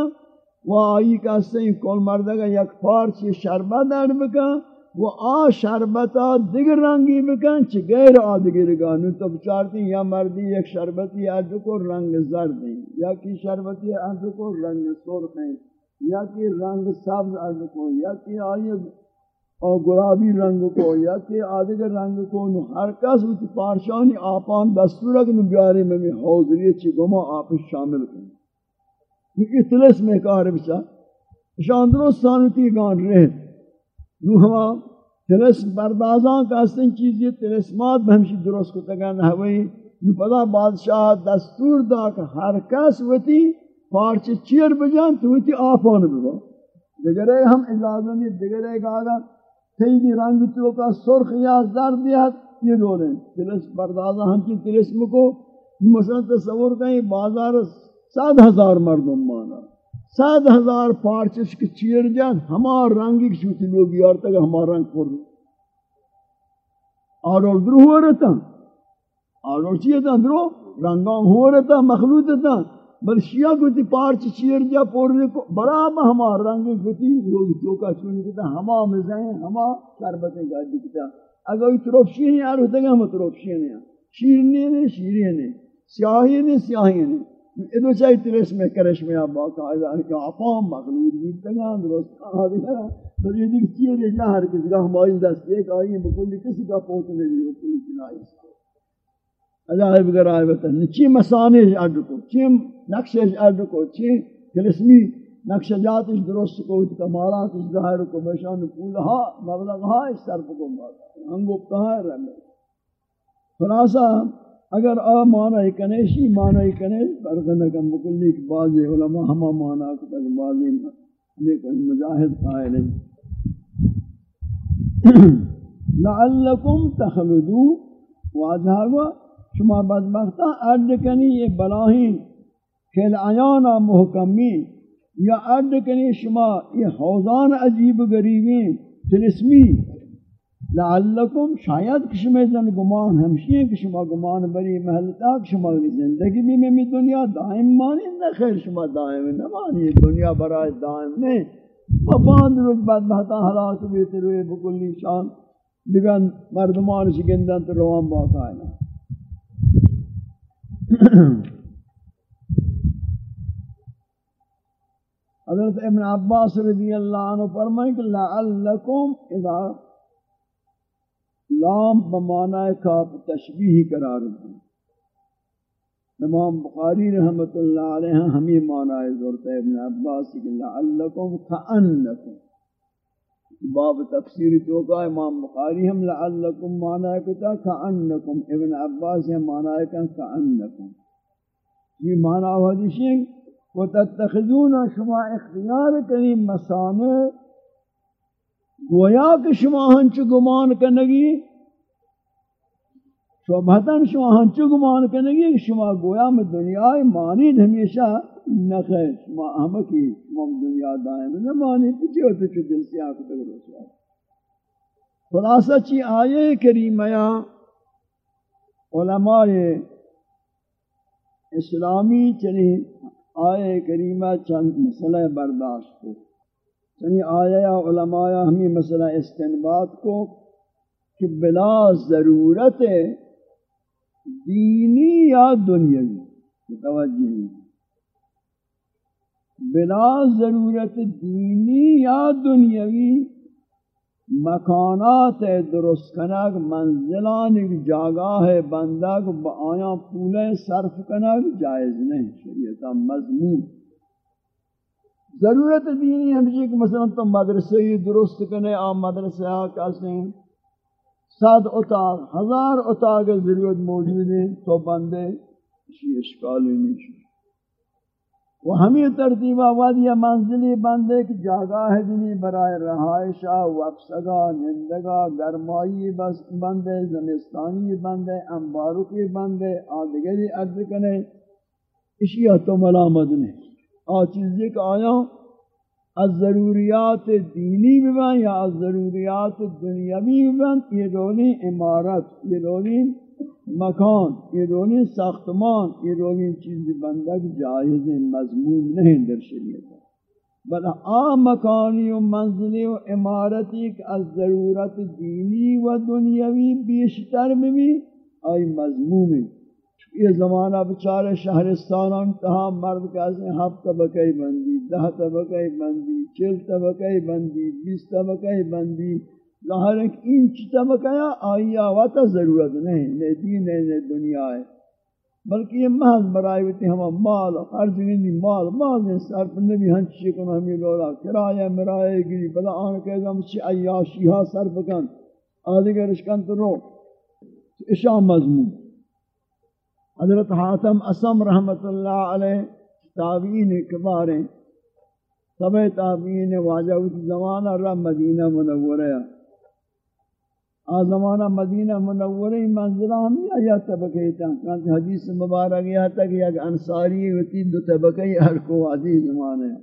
و آئی کا سین کول مردگا یک پارچی شربت عرب کا وہ آ شربتا دیگر رنگی بکن چھ غیر آدگر گانو تو بچارتی یا مردی ایک شربتی ارد کو رنگ زرد ہیں یا کی شربتی ارد کو رنگ سرخ ہیں یا کی رنگ سبز ارد کو، یا کی آئی اور گلابی رنگ کو یا کہ آدگر رنگ کو ہر کس وچ پارشانی آپان دستورک نو بیارے میں میں حوضری چی گما آپ شامل کریں یہ اطلس میں کار بچا. شان درست سانتی گان رہے. نو ہوا تلس بردازاں کا استن چیز یہ تلسمات بہمشی درست کو تگان ہوئی. نو پدا بادشاہ دستور دا کہ ہر کس وتی پارچ چیر بجان تو وتی آپان بگو. دیگرے ہم اجازہ نہیں دیگرے گا آگا تیدی رنگ تو کا سرخ یا زرد یا یہ دولیں تلس بردازاں ہم کی تلسم کو مثلا تصور کہیں بازار سات ہزار مردم مانا۔ سات ہزار پارچش کی چیر جان، ہمار رنگی کی شوتی لوگ یار تک ہمار رنگ پر۔ آرول درو ہوا رہتا۔ آرول چیئے تا درو؟ رنگان ہوا رہتا، مخلوط تا بل شیعہ کو تی پارچ چیر جا پورنے کو برابا ہمار رنگی کو تی لوگ چوکا چونی کتا، ہما مزہیں ہما شربتیں گاڑی کتا۔ اگر یہ طرف شیئے نہیں آرہو تگا ہم طرف شیئے نہیں شیرنی نہیں شیرنی نہیں سیاہی نہیں سیاہی نہیں ادو چاہی تلس میں، کرش میں آپ باقاعدہ ہے کہ آپام مغلوب بھی تگان درست آدھی ہے تو یہ دیکھ چیئے رہنا ہر کسی کا ہماری دست ایک آئی بکلی کسی کا پہنچنے بھی ہوتی ہے چنائی عجائب گر آئے بتا چی مسانے اڈ کو چی نقشے اڈ کو چی تلسمی نقشہ جاتش درست کو کمالاتش ظاہر کو بشان پولہا مبلغ ہا اس طرف کو مالا ہنگو کہاں رہنے خلاصہ، اگر آ معنی کنے شی معنی کنے فرق کم مکلی کہ بعض علماء ہما معنی کو تک بعض لیکن مجاہد قائل ہیں۔ لعلکم تخلدو واجہ ہوا۔ شما بدبختہ ارد کنی یہ بلاہین کھل آیانا محکمی یا ارد کنی شما یہ حوزان عجیب غریبین، تلسمی. لعلکم شاید کشمہ زن گمان ہمشی ہیں کہ شما گمان بری محلتا شما زندگی بھی میں دنیا دائم مانی نہ خیر شما دائم نہ مانی دنیا برای دائم نہیں پاند روز بعد بہتا حلاک بیت روئے بکلی شان دیگن مردمان شکندن تو روان باقا ہے حضرت ابن عباس رضی اللہ عنہ فرمائیں کہ لعلکم اذا لام بمعنی کا تشبیح قرار دیں امام بخاری رحمت اللہ علیہ ہمیں معنی ضرورت ہے ابن عباس کہ لعلکم کأنکم۔ باب تفسیر تو کا امام بخاری ہم لعلکم معنی کتا کأنکم ابن عباس ہم معنی کا کأنکم یہ معنی حدیث ہے وتتخذون شما اختیار کنی مسانے گویا کہ شما ہنچ گمان کنگی شوبھتن شما ہنچ گمان کنگی کہ شما گویا میں دنیا مانید ہمیشہ نخیر. شما احمقی شما دنیا دائم نہ مانی پچھے ہوتے چھو دل سے آکھ تک رسول خلاصہ چی آیے کریمہ علماء اسلامی چلی آئے کریمہ چند مسئلہ برداشت کو یعنی آیا علماء ہمیں مسئلہ استنباد کو کہ بلا ضرورت دینی یا دنیاوی؟ متوجہ ہیں؟ بلا ضرورت دینی یا دنیاوی، مکانات درست کنگ، منزلان جاگاہ بندگ، با آیا پولے صرف کنگ جائز نہیں شریعتا مضمون۔ ضرورت دینی ہمشی کہ مثلا تو مدرسے درست کنے آ مدرسے آ ہیں سات اتاق، ہزار اتاق ضرورت موجود ہیں، تو بندے اسی اشکالی نہیں شکل وہ ہمیں ترتیبہ وادی منزلی بندے کی جاگاہ دنی برائے رہائشہ وفسگا نندگا گرمائی بندے، زمستانی بندے، انبارکی بندے، آدگری عرض کنے اسی تو ملامت نہیں۔ آ چیزیں کہ آیا از ضروریات دینی ببن یا از ضروریات دنیاوی ببن یہ رونی عمارت یہ رونی مکان یہ رونی ساختمان یہ رونی چیز بندگ جائز مضمون نہیں در شریعت. بل آ مکانی و منزلی و عمارتی کہ از ضرورت دینی و دنیاوی بیشتر بھی آئی مضمون. یہ زمانہ بچارے شہرستان تہا مرد کہتے ہیں ہفت طبقہ بندی، دہ طبقہ بندی، چل طبقہ بندی، بیس طبقہ بندی، ظاہر ہے کہ انچ طبقہ آئی آواتا ضرورت نہیں نہ دین ہے نہ دنیا ہے۔ بلکہ یہ محض برائی ہوتی ہم مال ہر جگہ مال مال نے سر پر نبی ہنچ شکن ہمیں لولا کرایہ مرائے گری، بلا آن کہ ہم چی عیاشی ہا سر بکن آدھگر اشکن تو رو اشاہ مضمون۔ حضرت حاتم اسم رحمت اللہ علیہ تابعین کبار ہیں سب تابعین واجہ اس زمانہ رہ مدینہ منورہ آ زمانہ مدینہ منورہ منزلہ ہم یا طبقہ تھا۔ کہ حدیث مبارک یہ تھا کہ ایک انصاری ہوتی دو طبقہ ہر کو عزیز زمانہ ہے۔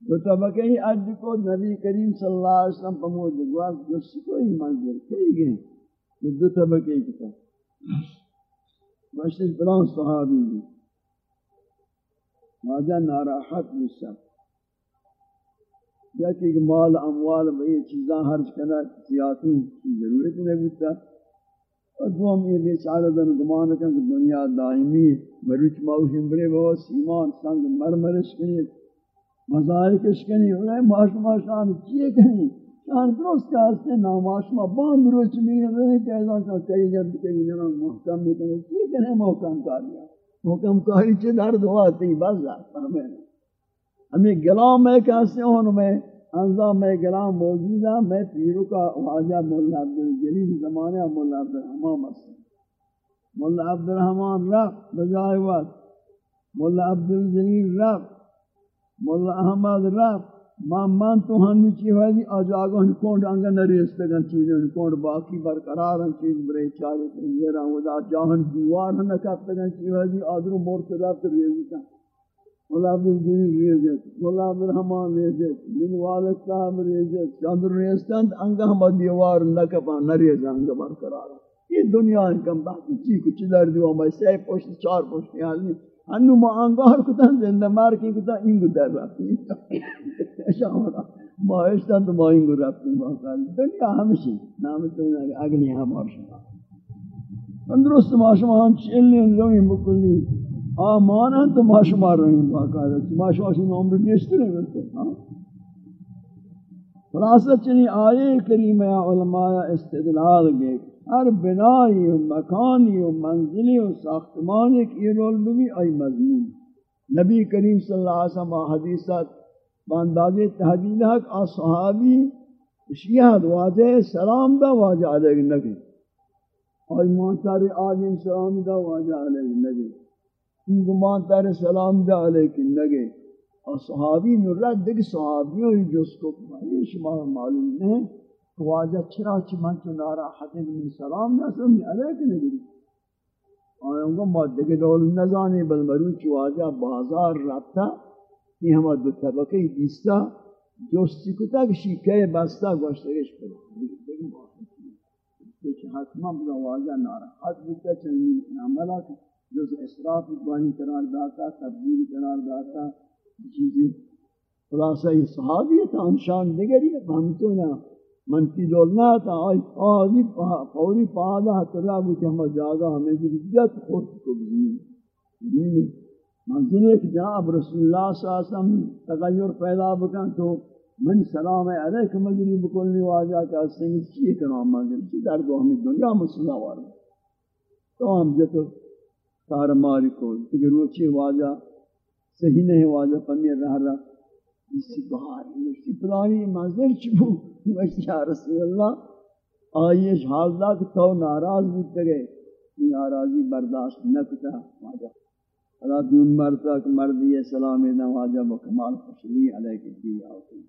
دو طبقہ اج کو نبی کریم صلی اللہ علیہ وسلم پمود گواز جو کوئی منزل، کئی گئے۔ دو طبقہ کی تھا۔ مشتش بلان صحابی بھی ماجہ ناراحت مشتر یا کہ مال، اموال بھئی چیزاں حرج کرنا سیاسی کی ضرورت نہیں بودتا اور دو ہم یہ بیچارہ دن گمان کن کہ دنیا دائمی، مروچ موشن برے بہت سیمان، سنگ مرمرش کنی مزارکش کنی. انہیں معاش معاشان چیئے کنی؟ شان درست کا اس نے ناماش ما باند روچ میں رہے کہ ایسا کہ کئی جب کئی جنہ محکم بھی کرے کی کرے محکم کاریا محکم کاری چھے درد ہوا تھی بس ہمیں ہمیں گلام ہے کہ اس نے میں انزا میں گرام موجودہ، میں پیرو کا واجہ مولا عبدالجلیل زمانہ مولا عبدالرحمان مسلم مولا عبدالرحمان رب بجائے وقت۔ مولا عبدالجلیل رب مولا احمد رب من من تو ہنی چی ہوئی جی، آج آجاگو ہن کونڈ آنگا انگا نریستگن چیزیں ہن کونڈ باقی برقرار ہن چیز، برے چارے تنگیرہ ودا جاہن دیوار ہن نکفتگن چی ہوئی جی، آدرو مرتدہ تر ریزتا مولا عبدالجلیل ریزت مولا عبدالرحمان ریزت من والد صاحب ریزت چاندر ریزتند انگا ہم دیوار نکفا نریز انگا برقرار یہ دنیا ہن کم بحثی چی کچھ در دیو ہمیں سی پوشت، چار پوشت حال انو ما انگار کتن زندہ مار کی کتن انگو در رفتی شامرا ما اشتن تو ما انگو رفتی باقال دنیا ہمشی نام تو اگلی ہم اور شما اندرست ما شما ہم چلی روی بکلی آمان ہیں تو ما شما روی باقال ما شما شما عمر نیشتر ہیں ملکو خلاصہ چنی آئے کریم یا علماء استدلال گئے ہر بنائی و مکانی و منزلی و ساختمان ایک یہ رول بھی آئی مضمون۔ نبی کریم صلی اللہ علیہ وسلم حدیثات بانداز تحدید حق آصحابی شیعہ واجہ، سلام دا واجہ علیہ النبی اور مانتار آدم سلام دا واجہ علیہ النبی ان کو مانتار سلام دا علیہ النبی اور صحابی نرد دیکھ صحابیوں جو اس کو شما معلوم نہیں۔ واجه چرا چی من تو ناراحت من سلام نسلم علیک نگیری آن گم ما دیگه دول نزانی بل مرون چی واجه بازار رفتا این همه دو طبقه بیستا. جستی کتا که شیکه بستا گوشتگش بلا دیگه که حتما بلا واجه ناراحت بودتا چنین عملا که جز اسراف بانی قرار داتا تبدیل قرار داتا چیزی. خلاصه صحابیت آنشان دیگری نہ من کی دول دولنا تھا آئی آدھی فوری پادا ترہ بوچے ہمیں جاگا ہمیں جت خورت کو بزنی یعنی منزل ایک جاب رسول اللہ صلی اللہ علیہ وسلم تغیر پیدا بکن تو من سلام علیکم مجری بکلنی واجہ کا سنگ چیئے کنام منزل چی در دو ہمیں دنیا مسئلہ وارد تو ہم جتو تار ماری کو تگر وہ واجہ صحیح نہیں واجہ پمیر رہ رہا اسی بہار اسی پلانی منظر چبو یا رسول اللہ آئیش حاضرہ کہ تو ناراض بودتے گئے ناراضی برداشت نکتا واجہ اللہ دون مرتا کہ مردی سلامی نواجہ بکمال خوشلی علیہ کی آتی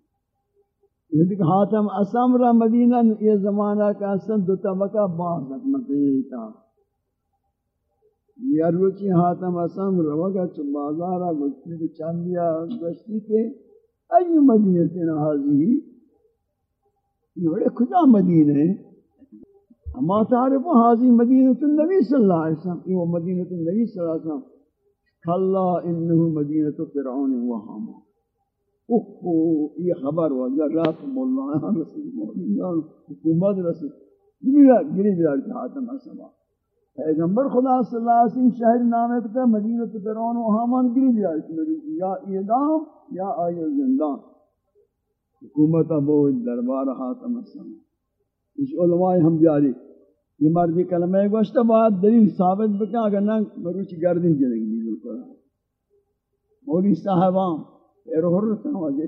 یہ دیکھ حاتم اسم را مدینہ یہ زمانہ کا اسم دو طبقہ بعض حکمت یہ تھا یہ روچی حاتم اسم روگا چو بازارہ گشتی چندیا گشتی کے ای مدینہ حاضی یہ بڑے کجا مدینہ ہے اما تعرف حاضی مدینہ النبی صلی اللہ علیہ وسلم. یہ مدینہ النبی صلی اللہ علیہ وسلم. کھلا انہو مدینہ فرعون و حامان اوہ یہ خبر ہوا جراکم اللہ رسول مولیان حکومت رسول گری گری بیار کے حاتم اسما پیغمبر خدا صلی اللہ علیہ وسلم شہر نامے کتا مدینہ فرعون و حامان گری بیار کے یا اعدام یا آئے زندان۔ حکومت ابو دربار حاتم السلام اس علماء ہم جاری یہ مردی کلمہ گوشت بعد دلیل ثابت بکا اگر نہ مروچ گردن چلے گی بالکل مولی صاحبان ایر حرت نہ وجہ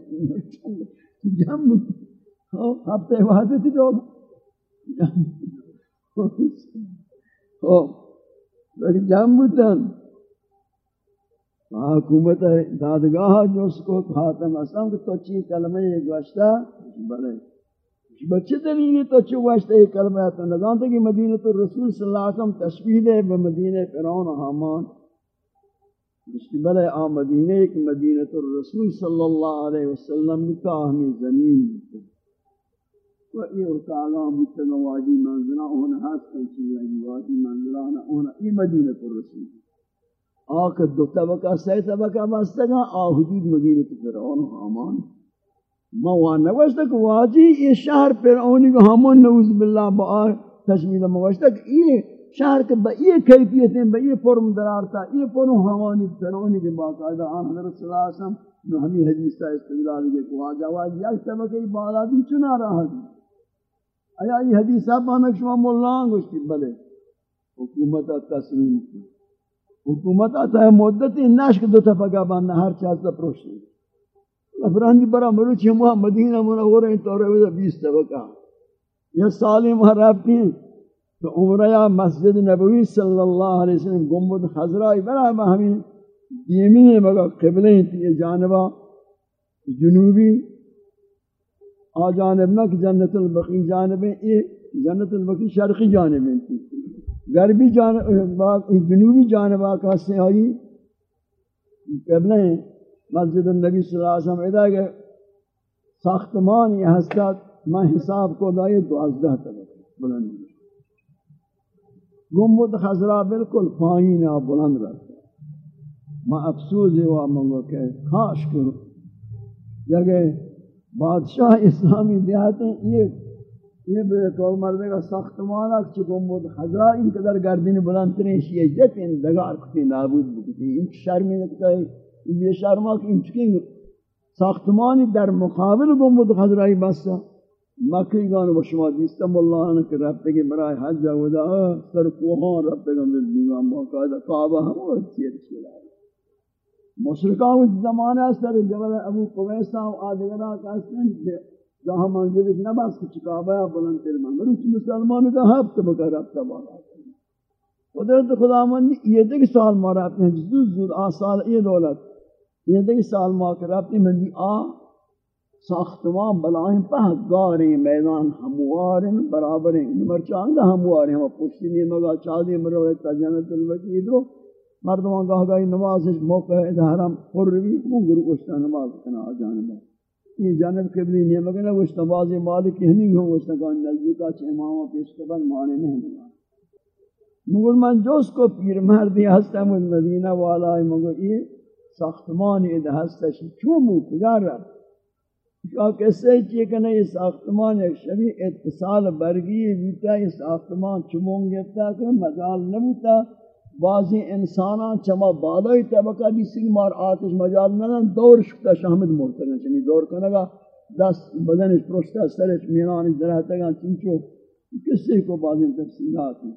جم۔ ہاں، ہفتے وعدے تھی جو لیکن جم بتن حکومت دادگاہ جو اس کو خاتم اسلام کہ تو چی کلمہ یہ گوشتا بلے بچے دلیلی تو چی گوشتا یہ کلمہ ہے تو نظام کہ مدینہ تو رسول صلی اللہ علیہ وسلم تشبیح دے بمدینہ فرعون و حامان اس کی بلے آ مدینہ ایک مدینہ تو رسول صلی اللہ علیہ وسلم کا ہمیں زمین و یہ اتعالی متنواجی مطلب منزلہ ہونا حاصل چیزا واجی منزلہ ہونا یہ مدینہ تو رسول. آکھ دو طبقہ سی طبقہ بستگا آ حدود مدینہ فرعون و حامان. ما وہاں نوشتا کہ واجی، یہ شہر فرعونی کو حامان، نعوذ باللہ با تشمیل موشتا کہ یہ شہر کے با یہ کیفیت ہیں، با یہ فرم درارتا یہ فرم حامانی فرعونی کے باقاعدہ۔ آن حضرت صلی اللہ علیہ وسلم، جو ہمیں حدیث کا استدلال کے کو آجا واجی یک طبقہ بالا بھی چنا رہا دی آیا یہ حدیث آپ ہمیں شما مولان گوشتی بلے۔ حکومت تسلیم کی۔ حکومت آتا ہے مدت نشک دو تفقہ باندھنا ہر چاہتا پروشتی افرانی برا مروچی ہم مدینہ منورہ تو رویدہ بیس طبقہ یا سالی وہاں رابطی ہیں۔ تو عمرہ یا مسجد نبوی صلی اللہ علیہ وسلم گمبت خضرائی برا ہمیں یمین ہے، مگر قبلیں تھی جانبہ، جنوبی آ جانب نہ کہ جنت البقی جانبیں یہ جنت البقی شرقی جانبیں تھی غربی جانب جنوبی جانبہ کا سے آئی۔ قبلیں مسجد النبی صلی اللہ علیہ وسلم ادا کہ ساختمان یہ حسکت میں حساب کو دائے دوازدہ طبقہ بلند۔ گمبت خضرا بالکل پائین آپ بلند رہتا۔ میں افسوس ہوا، منگو کہ خاش کرو۔ جگہ بادشاہ اسلامی دیہات یہ یہ بے طول مردے کا ساختمان ہے کہ گمبت خضرا ان قدر گردین بلند ترین شیئے جت ان دگار کتی، نابود بکتی. ان شرمی نکتا ہے یہ شرما کہ ان چکیں ساختمانی در مقابل گمبت خضرائی بسا مکی گان و شما دیستم اللہ عنہ کہ ربتے کے برای حج جاودا سر کوہان ربتے گا مل دیگان باقاعدہ کعبہ ہم وہ چیر چیر آئے مشرکان اس زمانہ سر جبل ابو قویسہ و آدھگرہ کا سن جہاں منزلش نباس کچھ کعبہ بلند تیر من. مروچ مسلمان کا ہفت بکر ربتا باقا قدرت خدا من یہ دیکھ سال مارا اپنے یعنی ہیں جزوز زود آ، سال یہ دولت. یہ دیکھ سال مارا اپنے من دی آ، ساختمان بلائیں پہ گاریں میدان ہمواریں برابریں مرچانگا ہمواریں ہم پوچھتی نہیں مگا چاہدی مرویتا جنت الوکی دو مردمان گاہ گاہی نماز موقع ہے حرم قربی مونگر گوشتا نماز کنا جانبا یہ جانب قبلی نہیں مگر نہ گوشتا باز مالک ہنی گو گوشتا کہ نزدیکا چھ امامہ پیش قبل مانے نہیں مگا مگر من جوز کو پیر مردی ہستا من مدینہ والا مگر یہ ساختمان ادھا ہستا چون مو کجا رہا؟ کہ کیسے چیئے کہ نہیں ساختمان ایک شبی اتصال برگی بیتا یہ ساختمان چمونگ گیتا کہ مجال نبوتا۔ بعضی انسانا چما بالائی طبقہ بھی سنگ مار آتش مجال نہ دور شکتا شامد مرتنا چمی دور کنگا، دست بدنش پرشتا، سرش مینانش درہتا گا چنچو، کسی کو بعضی تفصیلات ہیں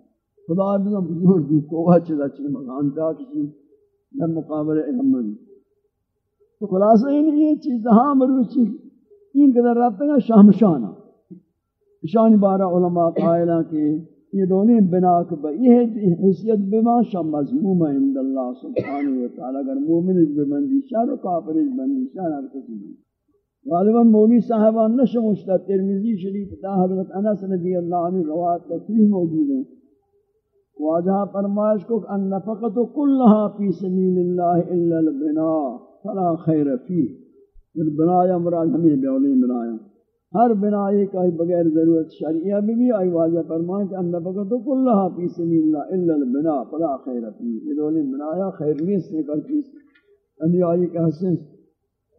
خدا بزن بزرگ دی کوہ چلا چی مغان تا کسی در مقابل احمد تو خلاصہ یہ چیز ہاں مروچی این قدر رابطہ گا شامشانہ شان بارہ علماء قائلہ کہ یہ دونیں بنا کہ یہ حیثیت بما شام مضموم عند اللہ سبحانہ وتعالی اگر مومن اس بمندی شر و کافر اس بندی شر ہر کسی بھی غالباً مولی صاحبان نشمشتا ترمیزی شریف تا حضرت انس رضی اللہ عنہ روایت تصریح موجود ہیں واجہ فرمائش کو ان نفقت کلہا فی سبیل اللہ الا البنا فلا خیر فیہ۔ پھر بنایا مراد ہمیں بیولی بنایا۔ ہر بنائی کا بغیر ضرورت شریعہ بھی بھی آئی واجہ فرمائیں کہ اندہ بکتو کلہا فی سمیل اللہ الا البنا فلا خیر فی۔ بیولی بنایا خیر نہیں سے کل چیز۔ اندی آئی کہ حسن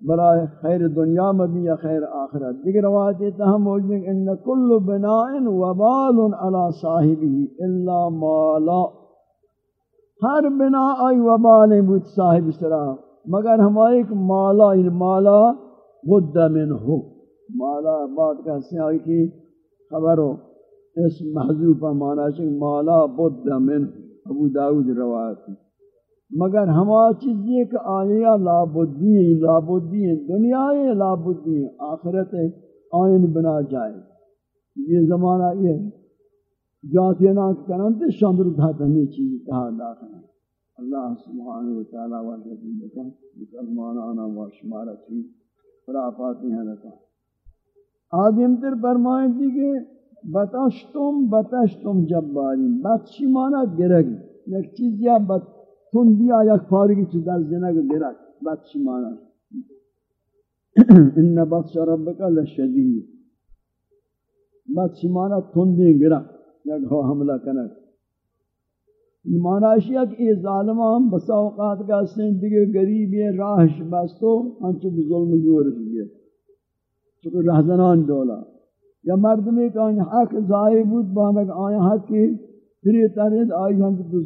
برائے خیر دنیا میں بھی یا خیر آخرت۔ دیگر روایت تہم موجود ہیں ان کل بنائن وبال علی صاحبی الا مالا ہر بنا آئی وبال بود صاحب سرا، مگر ہمارے ایک مالا یعنی مالا بد من ہو مالا بات کا سے آئی کی خبر ہو اس محضوب مانا چاہیے مالا بد من ابو داود روایت مگر ہما چیز یہ کہ آیا لابدی ہیں لابدی ہیں، دنیا ہے لابدی ہیں، آخرت آئین بنا جائے۔ یہ زمانہ یہ جاتی نا کرنتے شاندر دھاتا ہمیں چیز کہا داخل اللہ سبحانہ وتعالی والذین بکن مسلمان آنا و شمارہ چیز خرافاتی ہیں لکا آدم تر فرمائیں دی کہ بتشتم بتشتم جباری بتشی مانا گرگ ایک چیز یا بت تن دیا یک پارگی چیز در زنگ گرگ بتشی مانا ان بطش ربک لشدید. بتشی مانا تن دی گرگ، یک حملہ کنک معنی اشیاء کہ یہ ظالمان بسا اوقات کا سن دیگے غریب یہ راہش بس بستو انچو ظلم زور دیئے چکہ رہزنان دولا. یا مردمی کا ان حق ظاہر بود بانک آیا حق کی پھر یہ ترید آئی ہم تو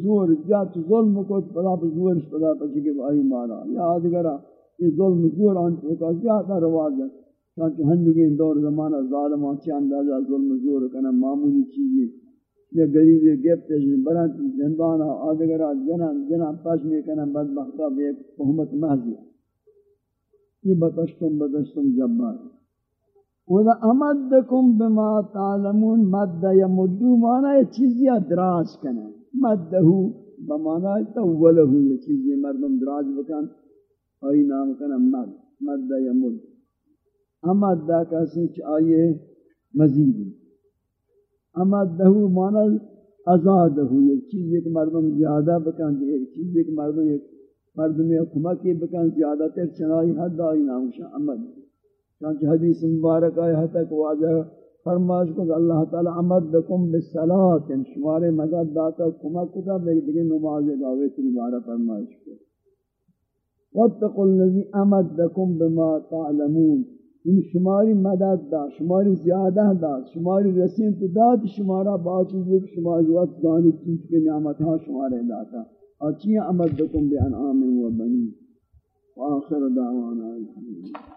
یا تو ظلم کو پدا پر زور پدا پر چکے آئی مانا. یا آدھگرہ یہ ظلم زور انچو کا زیادہ رواز ہے چانچہ ہندگی دور زمانہ ظالمان چی اندازہ ظلم زور کنا معمولی چیزی. یا غریب گفت برات زندان آدگر جنان جنان پاش میں کنا بدبختا بھی ایک تہمت محض یہ بتشتم بتشتم جبار. وَذَا أَمَدَّكُمْ بِمَا تَعْلَمُونَ مَدَّ يَمُدُّ مانا یہ چیزی دراز کنا مدہو بمانا تولہو یہ چیزی مردم دراز بکن. آئی نام کنا مد. مد یمد. امدہ کسی چاہیے مزید. امدہو مانا ازادہو یہ چیز ایک مردم زیادہ بکن ایک چیز ایک مردم ایک مردم کمکی بکن زیادہ تر چنائی حد آئی نام شاہ امد چانچہ حدیث مبارک آیا ہاں تک واضح فرماش کو کہ اللہ تعالی امدکم بالصلاة یعنی شمار مدد داتا، کمک کتا بے لیکن نماز گاوے تری بارہ فرماش کو۔ واتقوا الذي امدکم بما تعلمون۔ ان شماری مدد دا، شماری زیادہ دا، شماری رسیم تو داد شمارا با چیزیں شماری وقت دانی چیز کے نعمت ہاں شمارے داتا۔ اور چیئے امدکم بانعام و بنی۔ وآخر دعوانا الحمدللہ۔